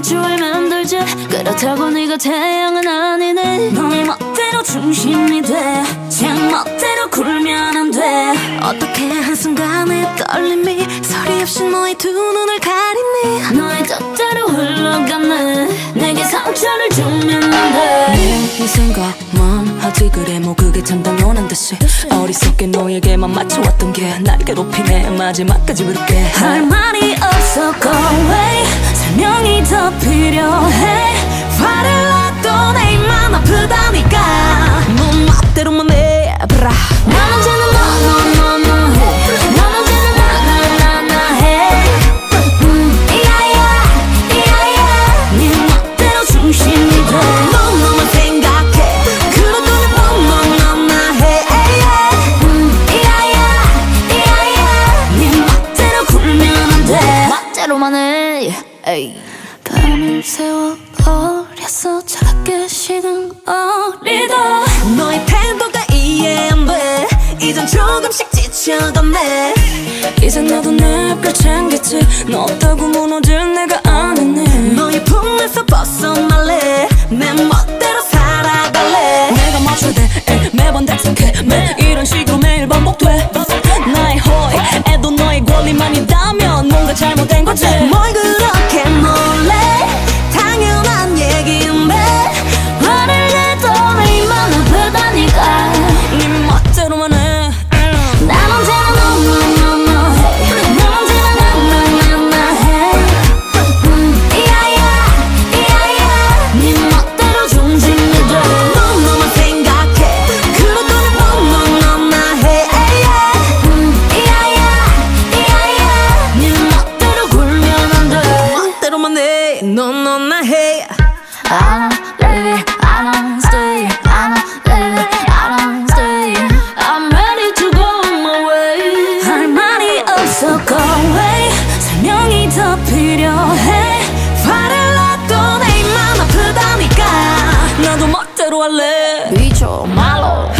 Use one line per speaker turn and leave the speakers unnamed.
네 주얼 만들지. 그렇다고 네가 태양은 아니네. 너의 멋대로 중심이 돼. 제멋대로 굴면 안돼. 어떻게 한순간에 떨림이 소리 없이 너의 두 눈을 가리니? 너의 뜻대로 흘러가네. 내게 상처를 주면 안돼.
이 생각만 하지 그래 뭐 그게 참 당연한 듯이. 어리석게 너에게만 맞춰왔던 게 날 괴롭히네. 마지막까지 부를게.
할 말이 없어. Go away. 설 명이 더 필요해. 화를 놔도 내 입만 아프다니까. 넌난 언제나 너너너너해. 난 언제나 해.
해.
해 에이. 밤을 새워 버렸어. 차갑게 식은 어리다.
너의 태도가 이해 안돼. 이젠 조금씩 지쳐가네. 이제 나도 내걸 챙겼지. 너 없다고 무너질 내가 아니네.
너의 품에서 벗어날래. 내 멋. Bicho malo.